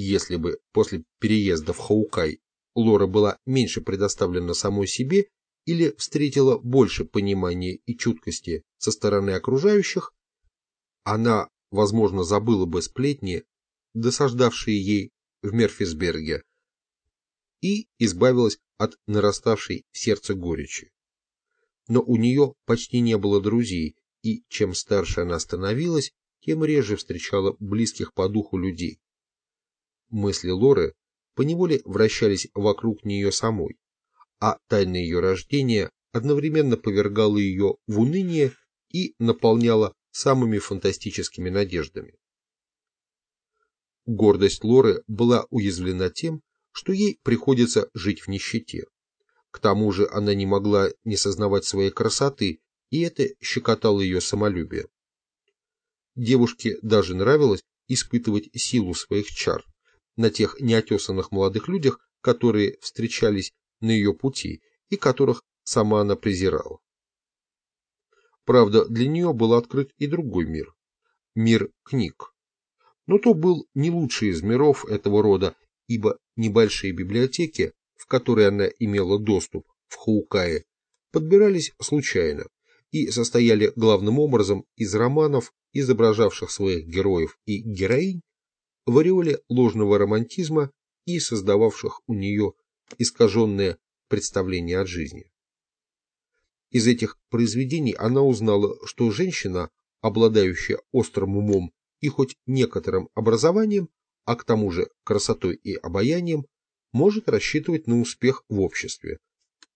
если бы после переезда в Хаукай Лора была меньше предоставлена самой себе или встретила больше понимания и чуткости со стороны окружающих, она, возможно, забыла бы сплетни, досаждавшие ей в Мерфисберге, и избавилась от нараставшей в сердце горечи. Но у нее почти не было друзей, и чем старше она становилась, тем реже встречала близких по духу людей. Мысли Лоры поневоле вращались вокруг нее самой, а тайна ее рождения одновременно повергала ее в уныние и наполняла самыми фантастическими надеждами. Гордость Лоры была уязвлена тем, что ей приходится жить в нищете. К тому же она не могла не сознавать своей красоты, и это щекотало ее самолюбие. Девушке даже нравилось испытывать силу своих чар на тех неотесанных молодых людях, которые встречались на ее пути и которых сама она презирала. Правда, для нее был открыт и другой мир. Мир книг. Но то был не лучший из миров этого рода, ибо небольшие библиотеки, в которые она имела доступ в Хаукае, подбирались случайно и состояли главным образом из романов, изображавших своих героев и героинь в ореоле ложного романтизма и создававших у нее искаженное представление от жизни. Из этих произведений она узнала, что женщина, обладающая острым умом и хоть некоторым образованием, а к тому же красотой и обаянием, может рассчитывать на успех в обществе,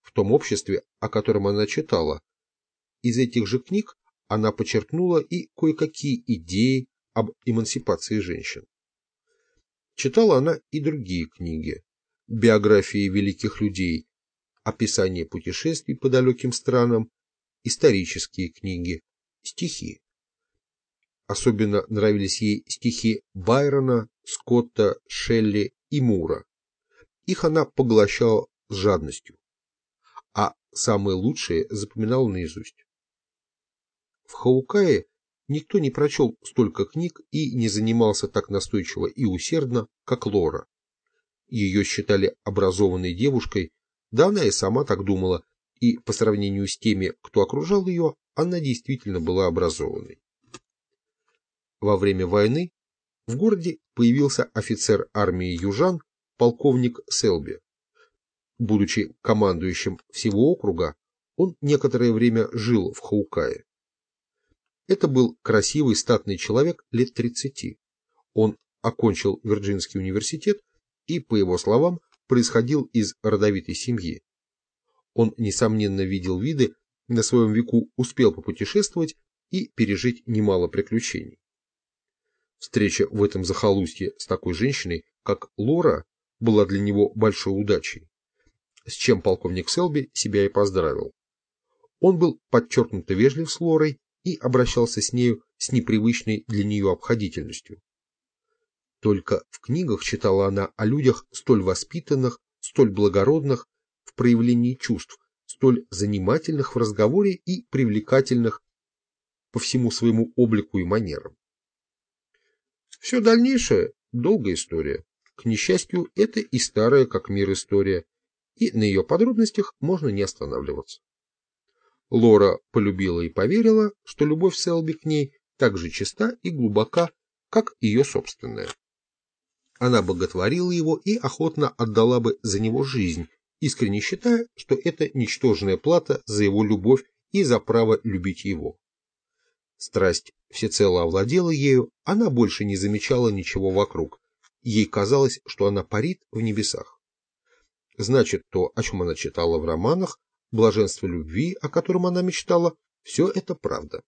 в том обществе, о котором она читала. Из этих же книг она подчеркнула и кое-какие идеи об эмансипации женщин. Читала она и другие книги, биографии великих людей, описание путешествий по далеким странам, исторические книги, стихи. Особенно нравились ей стихи Байрона, Скотта, Шелли и Мура. Их она поглощала с жадностью, а самые лучшие запоминала наизусть. В Хаукае никто не прочел столько книг и не занимался так настойчиво и усердно, как Лора. Ее считали образованной девушкой, да она и сама так думала, и по сравнению с теми, кто окружал ее, она действительно была образованной. Во время войны в городе появился офицер армии южан, полковник Селби. Будучи командующим всего округа, он некоторое время жил в Хаукае. Это был красивый статный человек лет 30. Он окончил Вирджинский университет и, по его словам, происходил из родовитой семьи. Он, несомненно, видел виды, на своем веку успел попутешествовать и пережить немало приключений. Встреча в этом захолустье с такой женщиной, как Лора, была для него большой удачей, с чем полковник Селби себя и поздравил. Он был подчеркнуто вежлив с Лорой и обращался с нею с непривычной для нее обходительностью. Только в книгах читала она о людях столь воспитанных, столь благородных в проявлении чувств, столь занимательных в разговоре и привлекательных по всему своему облику и манерам. Все дальнейшее – долгая история. К несчастью, это и старая как мир история, и на ее подробностях можно не останавливаться. Лора полюбила и поверила, что любовь Селби к ней так же чиста и глубока, как ее собственная. Она боготворила его и охотно отдала бы за него жизнь, искренне считая, что это ничтожная плата за его любовь и за право любить его. Страсть всецело овладела ею, она больше не замечала ничего вокруг. Ей казалось, что она парит в небесах. Значит, то, о чем она читала в романах, блаженство любви, о котором она мечтала, все это правда.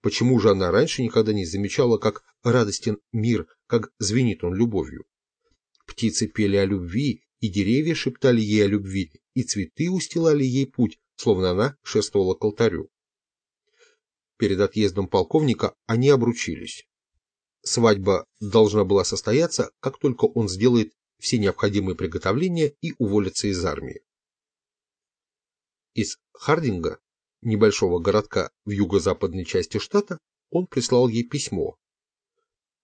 Почему же она раньше никогда не замечала, как радостен мир, как звенит он любовью? Птицы пели о любви, и деревья шептали ей о любви, и цветы устилали ей путь, словно она шествовала к алтарю. Перед отъездом полковника они обручились. Свадьба должна была состояться, как только он сделает все необходимые приготовления и уволится из армии. Из Хардинга, небольшого городка в юго-западной части штата, он прислал ей письмо.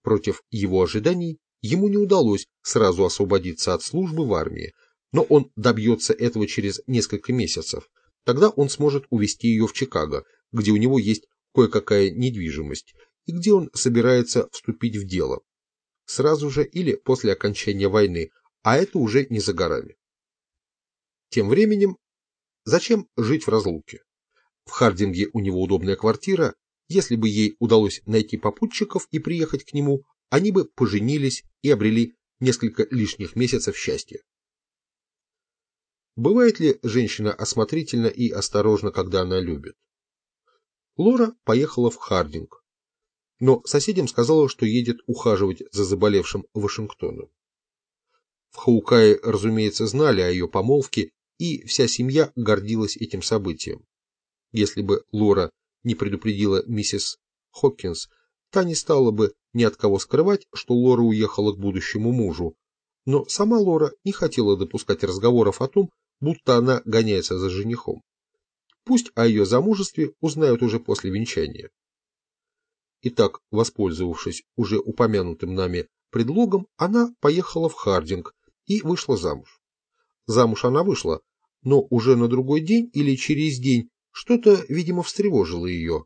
Против его ожиданий ему не удалось сразу освободиться от службы в армии, но он добьется этого через несколько месяцев. Тогда он сможет увезти ее в Чикаго, где у него есть кое-какая недвижимость, и где он собирается вступить в дело. Сразу же или после окончания войны, а это уже не за горами. Тем временем, зачем жить в разлуке? В Хардинге у него удобная квартира, если бы ей удалось найти попутчиков и приехать к нему, они бы поженились и обрели несколько лишних месяцев счастья. Бывает ли женщина осмотрительна и осторожна, когда она любит? Лора поехала в Хардинг, но соседям сказала, что едет ухаживать за заболевшим Вашингтоном. В Хаукае, разумеется, знали о ее помолвке, и вся семья гордилась этим событием. Если бы Лора не предупредила миссис Хоккинс, та не стала бы ни от кого скрывать, что Лора уехала к будущему мужу, но сама Лора не хотела допускать разговоров о том, будто она гоняется за женихом. Пусть о ее замужестве узнают уже после венчания. Итак, воспользовавшись уже упомянутым нами предлогом, она поехала в Хардинг и вышла замуж. Замуж она вышла, но уже на другой день или через день что-то, видимо, встревожило ее.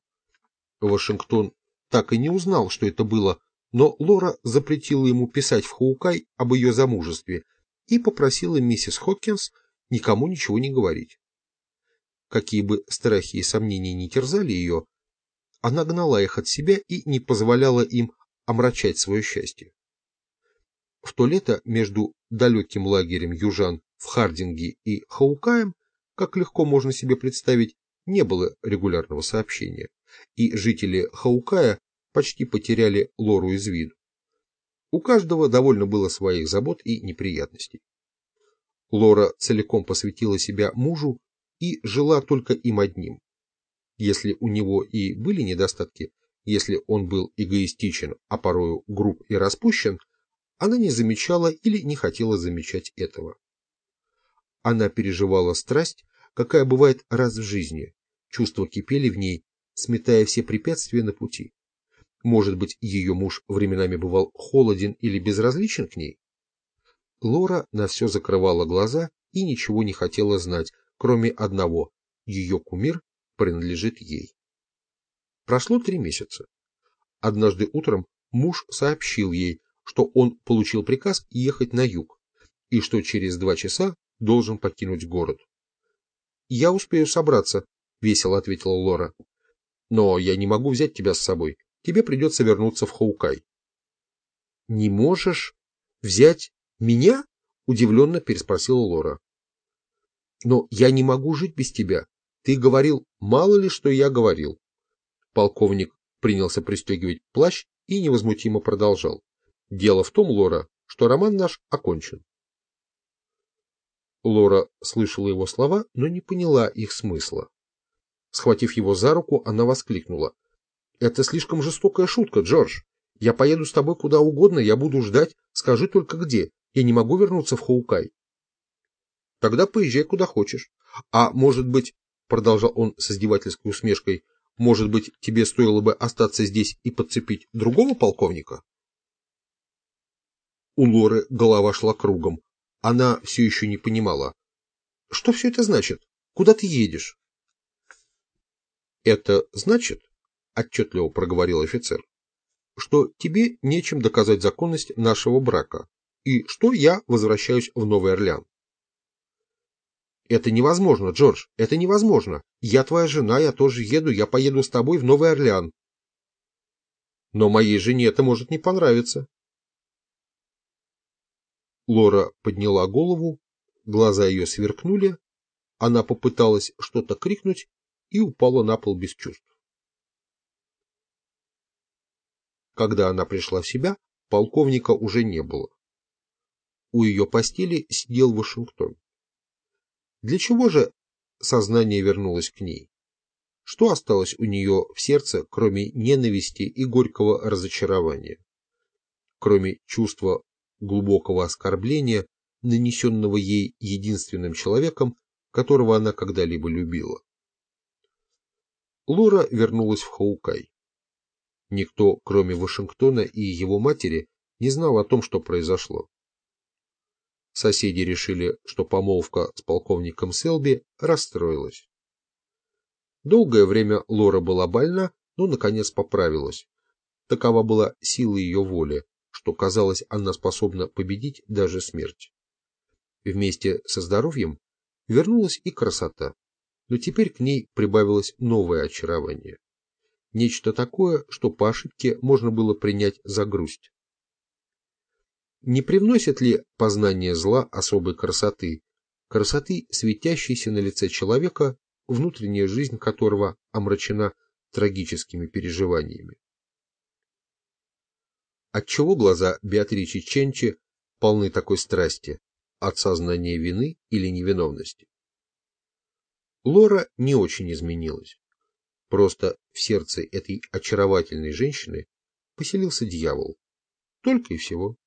Вашингтон так и не узнал, что это было, но Лора запретила ему писать в Хаукай об ее замужестве и попросила миссис Хоккинс никому ничего не говорить. Какие бы страхи и сомнения не терзали ее, она гнала их от себя и не позволяла им омрачать свое счастье. В то лето между далеким лагерем южан в Хардинге и Хаукаем, как легко можно себе представить, не было регулярного сообщения, и жители Хаукая почти потеряли Лору из виду. У каждого довольно было своих забот и неприятностей. Лора целиком посвятила себя мужу и жила только им одним. Если у него и были недостатки, если он был эгоистичен, а порою груб и распущен, она не замечала или не хотела замечать этого. Она переживала страсть, какая бывает раз в жизни. Чувства кипели в ней, сметая все препятствия на пути. Может быть, ее муж временами бывал холоден или безразличен к ней? Лора на все закрывала глаза и ничего не хотела знать, кроме одного – ее кумир принадлежит ей. Прошло три месяца. Однажды утром муж сообщил ей, что он получил приказ ехать на юг и что через два часа должен покинуть город. «Я успею собраться», — весело ответила Лора. «Но я не могу взять тебя с собой. Тебе придется вернуться в Хаукай». «Не можешь взять меня?» — удивленно переспросила Лора. «Но я не могу жить без тебя. Ты говорил, мало ли, что я говорил». Полковник принялся пристегивать плащ и невозмутимо продолжал. «Дело в том, Лора, что роман наш окончен. Лора слышала его слова, но не поняла их смысла. Схватив его за руку, она воскликнула. «Это слишком жестокая шутка, Джордж. Я поеду с тобой куда угодно, я буду ждать, скажи только где. Я не могу вернуться в Хаукай». «Тогда поезжай куда хочешь. А может быть, — продолжал он с издевательской усмешкой, — может быть, тебе стоило бы остаться здесь и подцепить другого полковника?» У Лоры голова шла кругом. Она все еще не понимала. Что все это значит? Куда ты едешь? Это значит, отчетливо проговорил офицер, что тебе нечем доказать законность нашего брака и что я возвращаюсь в Новый Орлеан. Это невозможно, Джордж, это невозможно. Я твоя жена, я тоже еду, я поеду с тобой в Новый Орлеан. Но моей жене это может не понравиться. Лора подняла голову, глаза ее сверкнули, она попыталась что-то крикнуть и упала на пол без чувств. Когда она пришла в себя, полковника уже не было. У ее постели сидел Вашингтон. Для чего же сознание вернулось к ней? Что осталось у нее в сердце, кроме ненависти и горького разочарования? Кроме чувства глубокого оскорбления, нанесенного ей единственным человеком, которого она когда-либо любила. Лора вернулась в Хаукай. Никто, кроме Вашингтона и его матери, не знал о том, что произошло. Соседи решили, что помолвка с полковником Селби расстроилась. Долгое время Лора была больна, но, наконец, поправилась. Такова была сила ее воли, что, казалось, она способна победить даже смерть. Вместе со здоровьем вернулась и красота, но теперь к ней прибавилось новое очарование. Нечто такое, что по ошибке можно было принять за грусть. Не привносит ли познание зла особой красоты, красоты, светящейся на лице человека, внутренняя жизнь которого омрачена трагическими переживаниями? Отчего глаза Беатричи Ченчи полны такой страсти, от сознания вины или невиновности? Лора не очень изменилась. Просто в сердце этой очаровательной женщины поселился дьявол. Только и всего.